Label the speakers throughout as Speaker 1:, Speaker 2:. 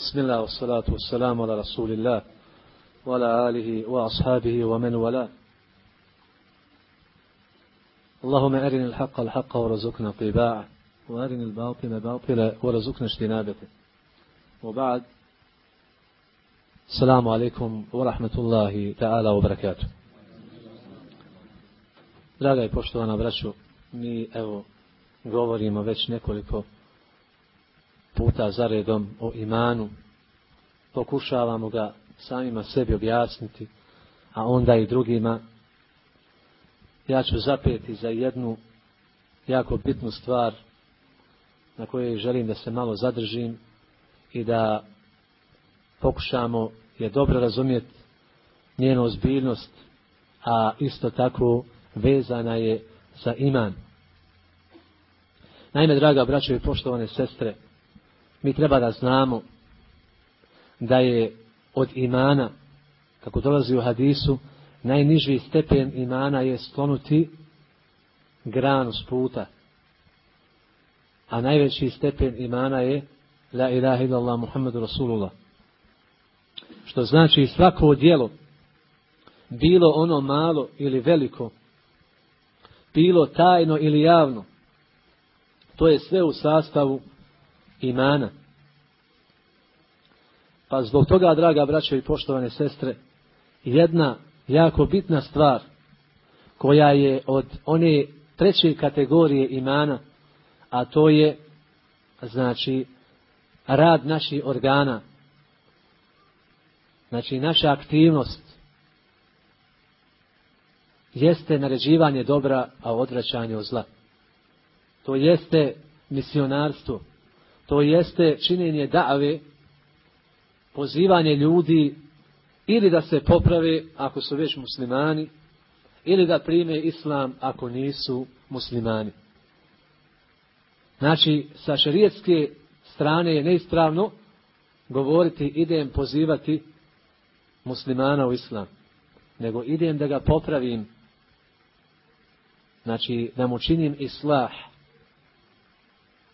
Speaker 1: بسم الله والصلاة والسلام على رسول الله وعلى آله وأصحابه ومن والاه. اللهم أرنا الحق الحق ورزقنا اتباعه وأرنا الباطل باطلا ورزقنا اجتنابه وبعد السلام عليكم ورحمة الله تعالى وبركاته. Draga i poštovana braćo, mi evo govorimo već nekoliko puta zaredom o imanu, pokušavamo ga samima sebi objasniti, a onda i drugima. Ja ću zapeti za jednu jako bitnu stvar na kojoj želim da se malo zadržim i da pokušamo je dobro razumjeti njenu ozbiljnost, a isto tako vezana je za iman. Naime, draga braćo i poštovane sestre, mi treba da znamo da je od imana, kako dolazi u hadisu, najniži stepen imana je sklonuti granu s puta. A najveći stepen imana je La ilaha illallah Muhammadu Rasulullah. Što znači svako djelo, bilo ono malo ili veliko, bilo tajno ili javno, to je sve u sastavu imana. Pa zbog toga, draga braćo i poštovane sestre, jedna jako bitna stvar koja je od one treće kategorije imana, a to je znači rad naših organa, znači naša aktivnost jeste naređivanje dobra, a odvraćanje od zla. To jeste misionarstvo, to jeste činjenje dave, pozivanje ljudi ili da se poprave ako su već muslimani, ili da prime islam ako nisu muslimani. Znači, sa šerijetske strane je neispravno govoriti idem pozivati muslimana u islam, nego idem da ga popravim, znači da mu činim islah,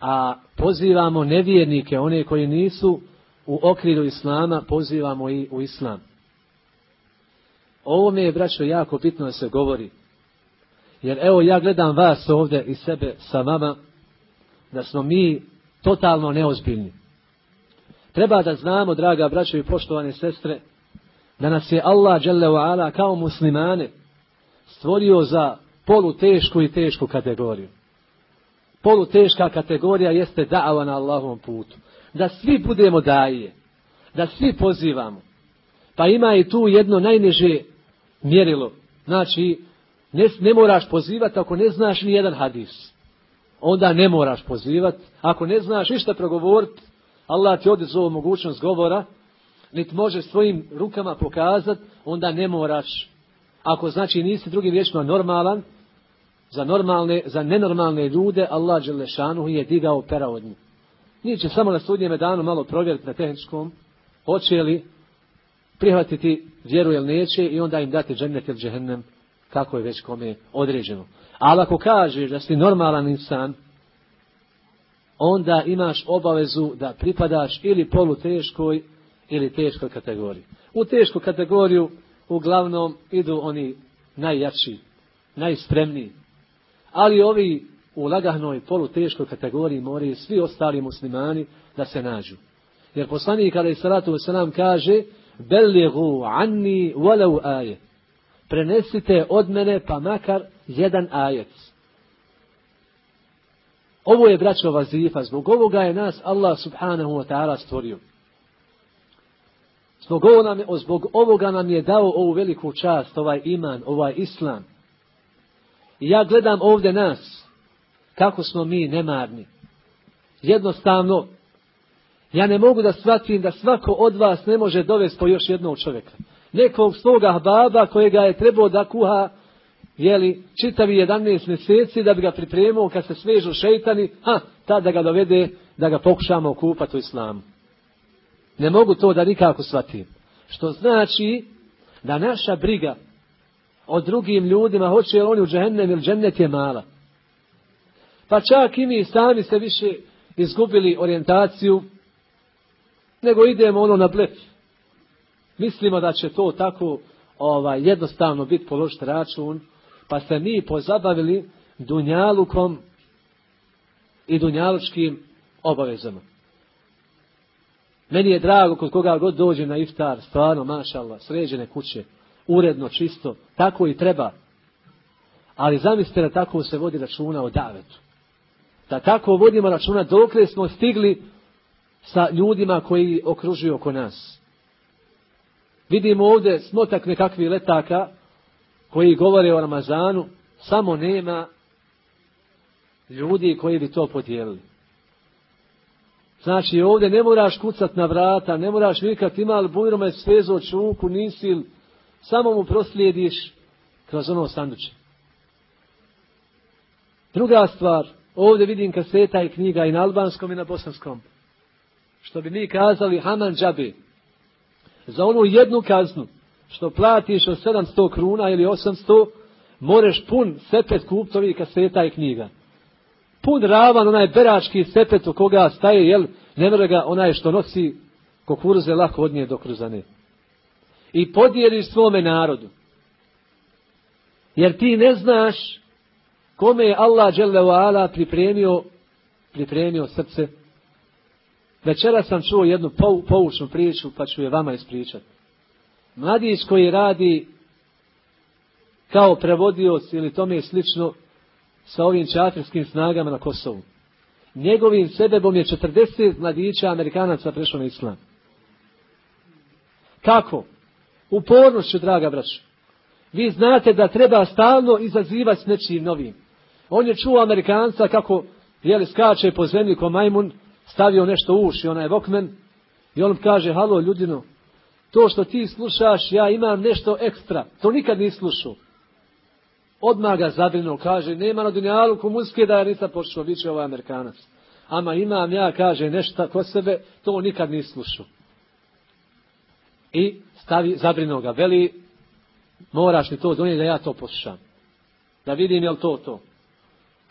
Speaker 1: a pozivamo nevjernike, one koji nisu u okviru islama, pozivamo i u islam. Ovo mi je, braćo, jako bitno da se govori. Jer evo ja gledam vas ovdje i sebe sa vama, da smo mi totalno neozbiljni. Treba da znamo, draga braćo i poštovane sestre, da nas je Allah ala kao muslimane stvorio za polu tešku i tešku kategoriju. Poluteška kategorija jeste da'ava na Allahovom putu. Da svi budemo daje. Da svi pozivamo. Pa ima i tu jedno najniže mjerilo. Znači, ne, ne moraš pozivati ako ne znaš ni jedan hadis. Onda ne moraš pozivati. Ako ne znaš ništa progovoriti, Allah ti ovu mogućnost govora, niti može svojim rukama pokazati, onda ne moraš. Ako znači nisi drugim riječima normalan, za normalne, za nenormalne ljude Allah Đelešanu je digao pera od njih. Nije će samo na sudnjeme danu malo provjeriti na tehničkom, hoće li prihvatiti vjeru ili neće i onda im dati džennet ili džehennem kako je već kome određeno. Ali ako kažeš da si normalan insan, onda imaš obavezu da pripadaš ili polu teškoj ili teškoj kategoriji. U tešku kategoriju uglavnom idu oni najjači, najspremniji, ali ovi u lagahnoj poluteškoj kategoriji moraju svi ostali muslimani da se nađu. Jer poslanik je salatu wasalam kaže Belligu anni walau aje. Prenesite od mene pa makar jedan ajec. Ovo je braćo vazifa, zbog ovoga je nas Allah subhanahu wa ta'ala stvorio. Zbog ovoga, nam je, zbog ovoga nam je dao ovu veliku čast, ovaj iman, ovaj islam. I ja gledam ovdje nas, kako smo mi nemarni. Jednostavno, ja ne mogu da shvatim da svako od vas ne može dovesti po još jednog čovjeka. Nekog svoga baba kojega je trebao da kuha jeli, čitavi 11 mjeseci da bi ga pripremio kad se svežu šeitani, ha, tada da ga dovede da ga pokušamo kupati u islamu. Ne mogu to da nikako shvatim. Što znači da naša briga o drugim ljudima, hoće li oni u džehennem ili džennet je mala. Pa čak i mi sami se više izgubili orijentaciju nego idemo ono na blef. Mislimo da će to tako ovaj, jednostavno biti položiti račun, pa se mi pozabavili dunjalukom i dunjalučkim obavezama. Meni je drago kod koga god dođe na iftar, stvarno, mašallah, sređene kuće, uredno, čisto, tako i treba. Ali zamislite da tako se vodi računa o davetu. Da tako vodimo računa dokle smo stigli sa ljudima koji okružuju oko nas. Vidimo ovdje smotak nekakvih letaka koji govore o Ramazanu, samo nema ljudi koji bi to podijelili. Znači ovdje ne moraš kucat na vrata, ne moraš vikat ima li bujrome svezo čuku, nisi samo mu proslijediš kroz ono sanduče. Druga stvar, ovdje vidim kaseta i knjiga i na albanskom i na bosanskom. Što bi mi kazali Haman džabe. Za onu jednu kaznu što platiš od 700 kruna ili 800, moreš pun sepet kuptovi kaseta i knjiga. Pun ravan onaj berački sepet u koga staje, jel, ne mre ga onaj što nosi kukuruze lako od nje do kruzane. I podijeliš svome narodu. Jer ti ne znaš kome je Allah ala pripremio, pripremio srce. Večera sam čuo jednu poučnu priču, pa ću je vama ispričati. Mladić koji radi kao prevodioc ili tome slično sa ovim čatrskim snagama na Kosovu. Njegovim sebebom je 40 mladića Amerikanaca prešlo na islam. Kako? Upornošću, draga braća. Vi znate da treba stalno izazivati s nečim novim. On je čuo Amerikanca kako jeli, skače po zemlji ko majmun, stavio nešto u uši, onaj vokmen, i on kaže, halo ljudino, to što ti slušaš, ja imam nešto ekstra. To nikad nisi slušao. Odmah ga zabrinuo, kaže, nema na dunjalu komunske da ja nisam počeo, bit će ovaj Amerikanac. Ama imam ja, kaže, nešto kod sebe, to nikad nisi slušao. I stavi, zabrinuo ga, veli, moraš mi to donijeti da ja to poslušam. Da vidim je li to to.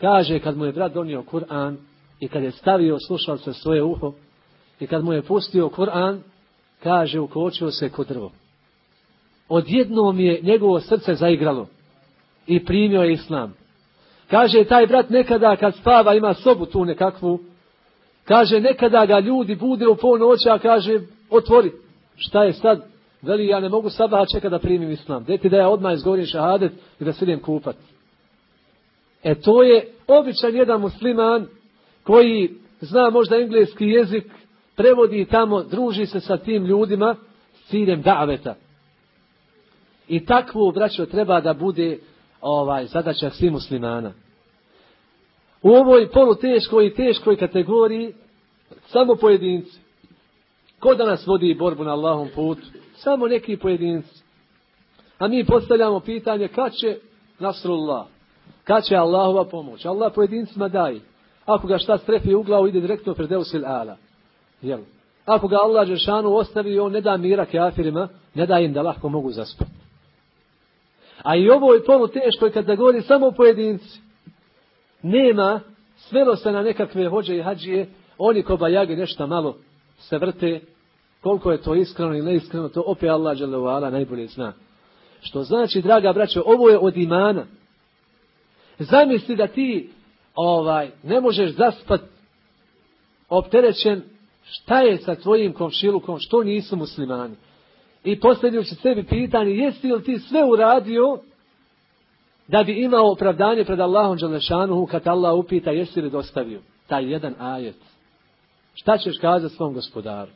Speaker 1: Kaže, kad mu je brat donio Kur'an i kad je stavio slušalce svoje uho i kad mu je pustio Kur'an, kaže, ukočio se kod drvo. Odjednom je njegovo srce zaigralo i primio je islam. Kaže, taj brat nekada kad spava ima sobu tu nekakvu, kaže, nekada ga ljudi bude u pol noća, kaže, otvori. Šta je sad? Veli, ja ne mogu sada čekati da primim islam. Deti da ja odmah izgovorim šahadet i da se idem kupat. E to je običan jedan musliman koji zna možda engleski jezik, prevodi tamo, druži se sa tim ljudima s ciljem daveta. I takvu, braćo, treba da bude ovaj zadaća svih muslimana. U ovoj poluteškoj i teškoj kategoriji samo pojedinci. Ko danas vodi borbu na Allahom putu? Samo neki pojedinci. A mi postavljamo pitanje kad će Nasrullah? Kad će Allahova pomoć? Allah pojedincima daje. Ako ga šta strefi u glavu, ide direktno pred Eusil Ala. Jel? Ako ga Allah Žešanu ostavi, on ne da mira kafirima, ne da im da lahko mogu zaspati. A i ovo je polu teško kada govori samo pojedinci. Nema, svelo se na nekakve hođe i hađije, oni ko bajage nešto malo se vrte, koliko je to iskreno ili neiskreno, to opet Allah ala najbolje zna. Što znači, draga braćo, ovo je od imana. Zamisli da ti ovaj ne možeš zaspat opterećen šta je sa tvojim komšilukom, što nisu muslimani. I postavljajući sebi pitanje, jesi li ti sve uradio da bi imao opravdanje pred Allahom Đalešanuhu kad Allah upita jesi li dostavio taj jedan ajet. Šta ćeš kazati svom gospodaru?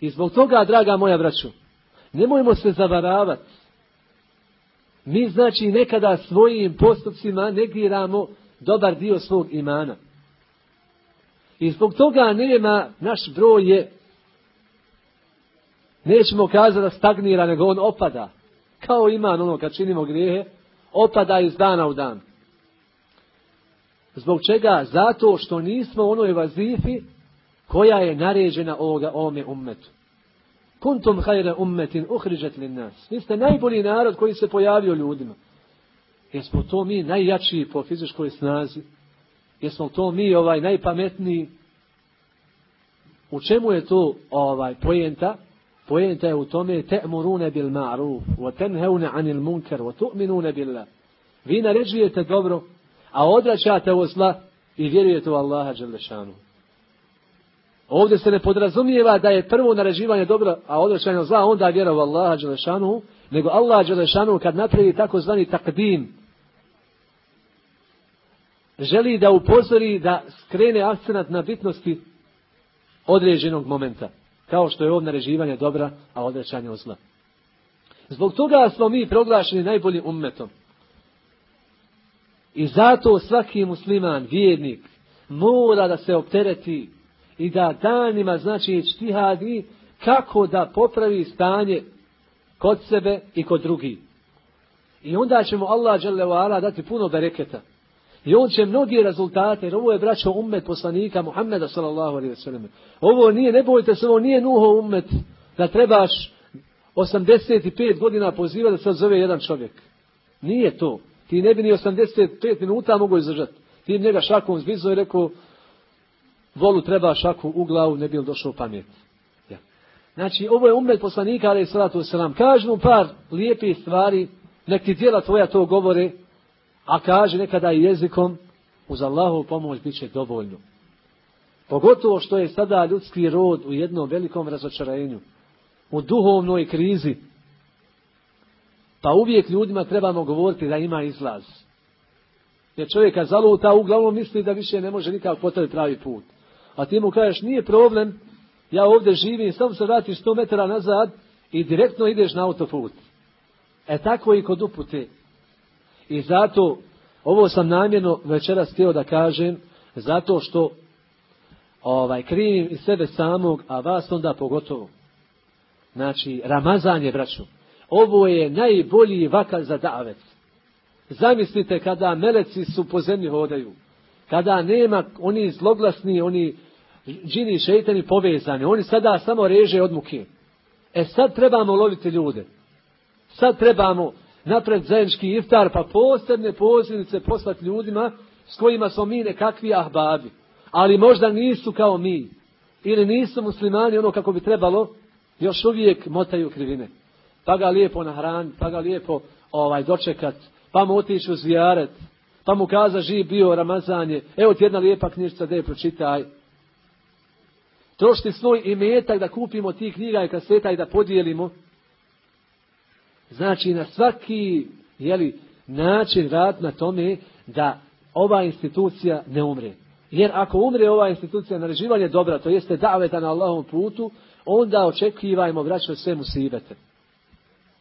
Speaker 1: I zbog toga, draga moja braću, nemojmo se zavaravati. Mi znači nekada svojim postupcima negiramo dobar dio svog imana. I zbog toga nema, naš broj je Nećemo kazati da stagnira, nego on opada. Kao iman ono kad činimo grijehe, opada iz dana u dan. Zbog čega? Zato što nismo u onoj vazifi koja je naređena ovoga, ovome ummetu. Kuntum hajre ummetin uhriđet li nas. Vi ste najbolji narod koji se pojavio ljudima. Jesmo to mi najjačiji po fizičkoj snazi? Jesmo to mi ovaj najpametniji? U čemu je tu ovaj pojenta? Pojenta je u tome te'murune bil ma'ruf, wa tenheune anil munker, wa tu'minune billah. Vi naređujete dobro, a odraćate u zla i vjerujete u Allaha Đelešanu. Ovdje se ne podrazumijeva da je prvo naređivanje dobro, a odvraćanje zla, onda vjera u Allaha Đelešanu, nego Allah Đelešanu kad napravi takozvani takdim, želi da upozori da skrene akcenat na bitnosti određenog momenta. Kao što je ovdje naređivanje dobra, a odrećanje zla. Zbog toga smo mi proglašeni najboljim ummetom. I zato svaki musliman, vjernik, mora da se optereti i da danima, znači, čtihadi kako da popravi stanje kod sebe i kod drugih. I onda ćemo Allah dželle dati puno bereketa. I on će mnogi rezultate, jer ovo je braćo ummet poslanika Muhammeda sallallahu alaihi wasallam. Ovo nije, ne bojte se, ovo nije nuho ummet da trebaš 85 godina poziva da se zove jedan čovjek. Nije to. Ti ne bi ni 85 minuta mogu izdržati. Ti njega šakom zbizo i rekao, volu treba šaku u glavu, ne bi li došao pamet. Ja. Znači, ovo je ummet poslanika, ali salatu wasalam. Kažu mu par lijepih stvari, nek ti djela tvoja to govore, a kaže nekada i jezikom, uz Allahovu pomoć bit će dovoljno. Pogotovo što je sada ljudski rod u jednom velikom razočarenju, u duhovnoj krizi, pa uvijek ljudima trebamo govoriti da ima izlaz. Jer čovjeka zaluta uglavnom misli da više ne može nikako postaviti pravi put. A ti mu kažeš nije problem, ja ovdje živim, samo se vratiš 100 metara nazad i direktno ideš na autoput. E tako i kod upute. I zato, ovo sam namjerno večeras htio da kažem, zato što ovaj krivim i sebe samog, a vas onda pogotovo. Znači, Ramazan je, braću, ovo je najbolji vakar za davet. Zamislite kada meleci su po zemlji hodaju. Kada nema oni zloglasni, oni džini šeitani povezani. Oni sada samo reže od muke. E sad trebamo loviti ljude. Sad trebamo napred zajednički iftar, pa posebne pozivnice poslati ljudima s kojima smo mi nekakvi ahbabi. Ali možda nisu kao mi. Ili nisu muslimani ono kako bi trebalo, još uvijek motaju krivine pa ga lijepo nahraniti, pa ga lijepo ovaj, dočekat, pa mu otići u zvijaret, pa mu kaza živ bio Ramazanje, evo ti jedna lijepa knjižica, da je pročitaj. Trošiti svoj imetak da kupimo tih knjiga i kaseta i da podijelimo. Znači na svaki jeli, način rad na tome da ova institucija ne umre. Jer ako umre ova institucija nareživanje dobra, to jeste daveta na Allahom putu, onda očekivajmo vraćati sve musibete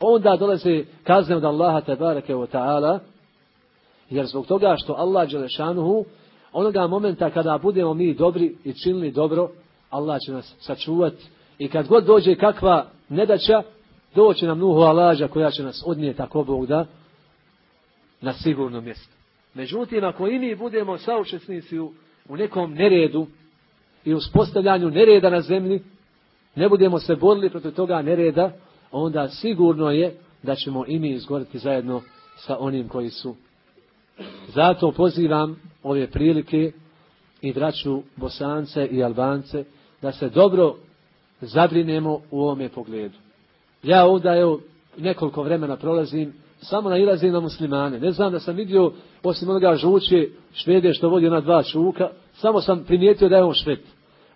Speaker 1: onda dolaze kazne od Allaha tabarake wa ta'ala, jer zbog toga što Allah Đelešanuhu, onoga momenta kada budemo mi dobri i činili dobro, Allah će nas sačuvati. I kad god dođe kakva nedaća, doće nam nuhu Alađa koja će nas odnijeti ako Bog da, na sigurno mjesto. Međutim, ako i mi budemo saučesnici u, u nekom neredu i uspostavljanju nereda na zemlji, ne budemo se borili protiv toga nereda, onda sigurno je da ćemo i mi izgoriti zajedno sa onim koji su. Zato pozivam ove prilike i braću Bosance i Albance da se dobro zabrinemo u ovome pogledu. Ja ovdje evo nekoliko vremena prolazim, samo nailazim na muslimane. Ne znam da sam vidio, osim onoga žuće švede što vodi na dva čuka, samo sam primijetio da je on šved.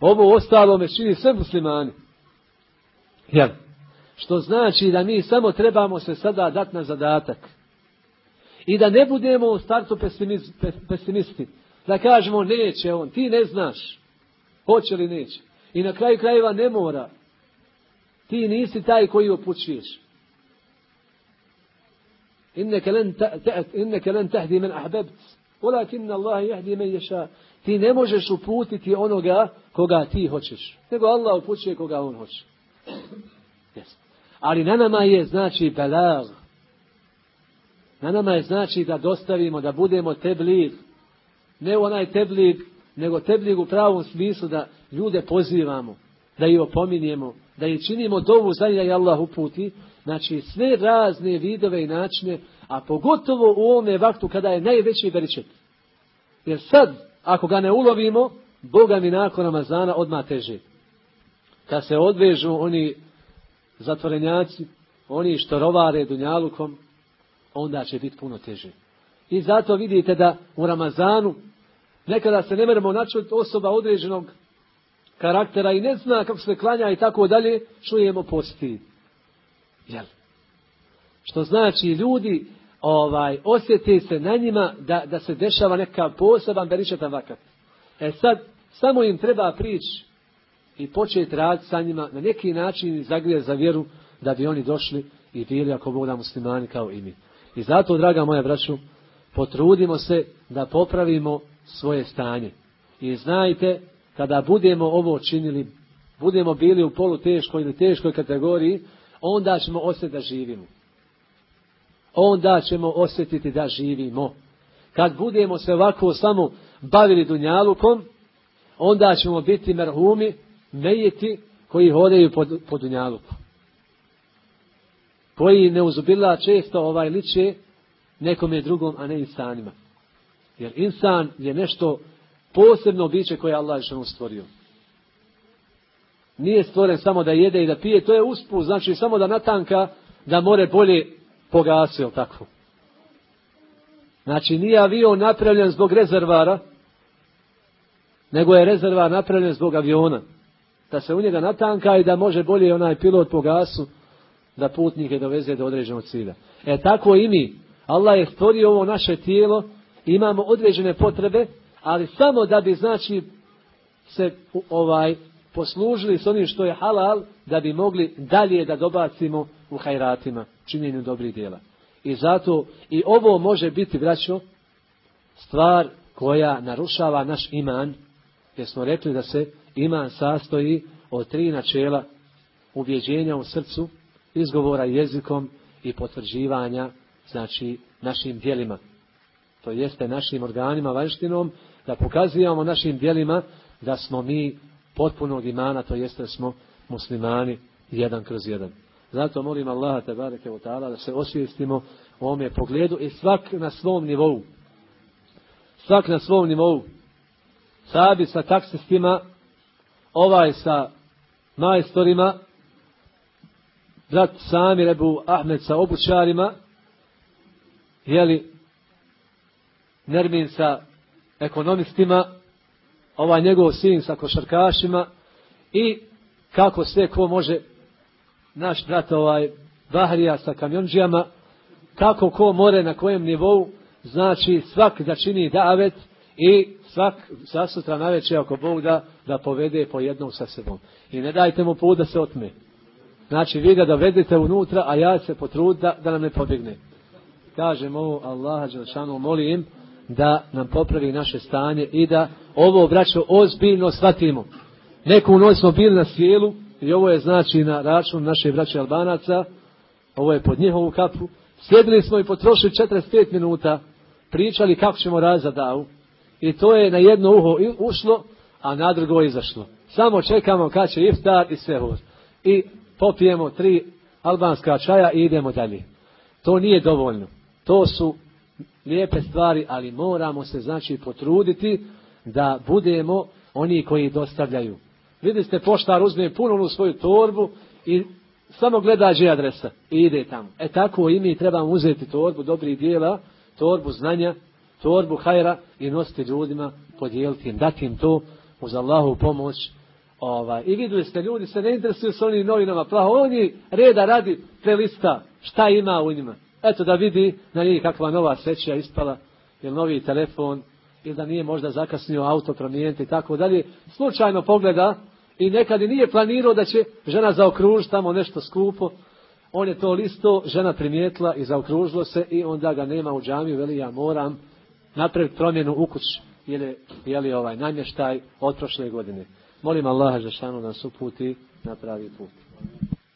Speaker 1: Ovo ostalo me čini sve muslimani. Jel? Što znači da mi samo trebamo se sada dati na zadatak. I da ne budemo u startu pesimisti. Da kažemo neće on, ti ne znaš. Hoće li neće. I na kraju krajeva ne mora. Ti nisi taj koji opućuješ. Inneke len tahdi men ahbebt. Walakin Allah jahdi men ješa. Ti ne možeš uputiti onoga koga ti hoćeš. Nego Allah upućuje koga on hoće. Yes. Ali na nama je znači belag. Na nama je znači da dostavimo, da budemo teblig. Ne onaj teblig, nego teblig u pravom smislu da ljude pozivamo, da ih opominjemo, da ih činimo dovu za i Allah uputi. Znači sve razne vidove i načine, a pogotovo u ovome vaktu kada je najveći beričet. Jer sad, ako ga ne ulovimo, Boga mi nakon Ramazana odmah teže. kad se odvežu oni zatvorenjaci, oni što rovare dunjalukom, onda će biti puno teže. I zato vidite da u Ramazanu nekada se ne moramo načuti osoba određenog karaktera i ne zna kako se klanja i tako dalje, čujemo posti. Jel? Što znači ljudi ovaj osjeti se na njima da, da se dešava neka poseban beričetan vakat. E sad, samo im treba prići i početi raditi sa njima na neki način zagrije za vjeru da bi oni došli i bili ako Bog muslimani kao i mi. I zato, draga moja braću, potrudimo se da popravimo svoje stanje. I znajte, kada budemo ovo činili, budemo bili u polu teškoj ili teškoj kategoriji, onda ćemo osjetiti da živimo. Onda ćemo osjetiti da živimo. Kad budemo se ovako samo bavili dunjalukom, onda ćemo biti merhumi, mejeti koji hodaju po, po dunjaluku. Koji ne uzubila često ovaj liče nekome drugom, a ne insanima. Jer insan je nešto posebno biće koje je Allah stvorio. Nije stvoren samo da jede i da pije, to je usput, znači samo da natanka da more bolje pogasi, tako? Znači nije avion napravljen zbog rezervara, nego je rezervar napravljen zbog aviona. Da se u njega natanka i da može bolje onaj pilot po gasu da putnike doveze do određenog cilja. E tako i mi. Allah je stvorio ovo naše tijelo, imamo određene potrebe, ali samo da bi znači se ovaj poslužili s onim što je halal, da bi mogli dalje da dobacimo u hajratima, činjenju dobrih djela. I zato i ovo može biti, braćo, stvar koja narušava naš iman, jer smo rekli da se iman sastoji od tri načela ubjeđenja u srcu, izgovora jezikom i potvrđivanja, znači našim djelima. To jeste našim organima vanštinom, da pokazujemo našim djelima da smo mi potpunog imana, to jeste da smo muslimani jedan kroz jedan. Zato molim Allaha te bareke da se osvijestimo u ovome pogledu i svak na svom nivou. Svak na svom nivou. Sabi sa taksistima, ovaj sa majstorima, brat Sami Rebu Ahmed sa obučarima, jeli Nermin sa ekonomistima, ovaj njegov sin sa košarkašima i kako sve ko može naš brat ovaj Bahrija sa kamionđijama, kako ko more na kojem nivou, znači svak da čini davet i svak sasutra navečer ako Bog da, da povede po jednom sa sebom. I ne dajte mu put da se otme. Znači vi ga dovedete unutra, a ja se potrud da, da nam ne pobjegne. Kažem ovo Allaha Đelšanu molim da nam popravi naše stanje i da ovo braćo ozbiljno shvatimo. Neku noć smo bili na sjelu i ovo je znači na račun naše braće Albanaca, ovo je pod njihovu kapu. Sjedili smo i potrošili 45 minuta, pričali kako ćemo razadavu i to je na jedno uho ušlo, a na drugo izašlo. Samo čekamo kad će iftar i sve I popijemo tri albanska čaja i idemo dalje. To nije dovoljno. To su lijepe stvari, ali moramo se znači potruditi da budemo oni koji dostavljaju. Vidite, ste, poštar uzme u svoju torbu i samo gleda gdje adresa i ide tamo. E tako i mi trebamo uzeti torbu dobrih dijela, torbu znanja, torbu hajra i nositi ljudima, podijeliti im, dati im to uz Allahu pomoć. Ovaj. I vidjeli ste, ljudi se ne interesuju s onim novinama, plaho, oni reda radi prelista šta ima u njima. Eto da vidi na njih kakva nova sreća ispala, ili novi telefon, ili da nije možda zakasnio auto promijeniti i tako dalje. Slučajno pogleda i nekad i nije planirao da će žena zaokružiti tamo nešto skupo. On je to listo, žena primijetila i zaokružilo se i onda ga nema u džamiju, veli ja moram napraviti promjenu u kući. Ili je li ovaj namještaj od prošle godine. Molim Allaha Žešanu da nas uputi na pravi put.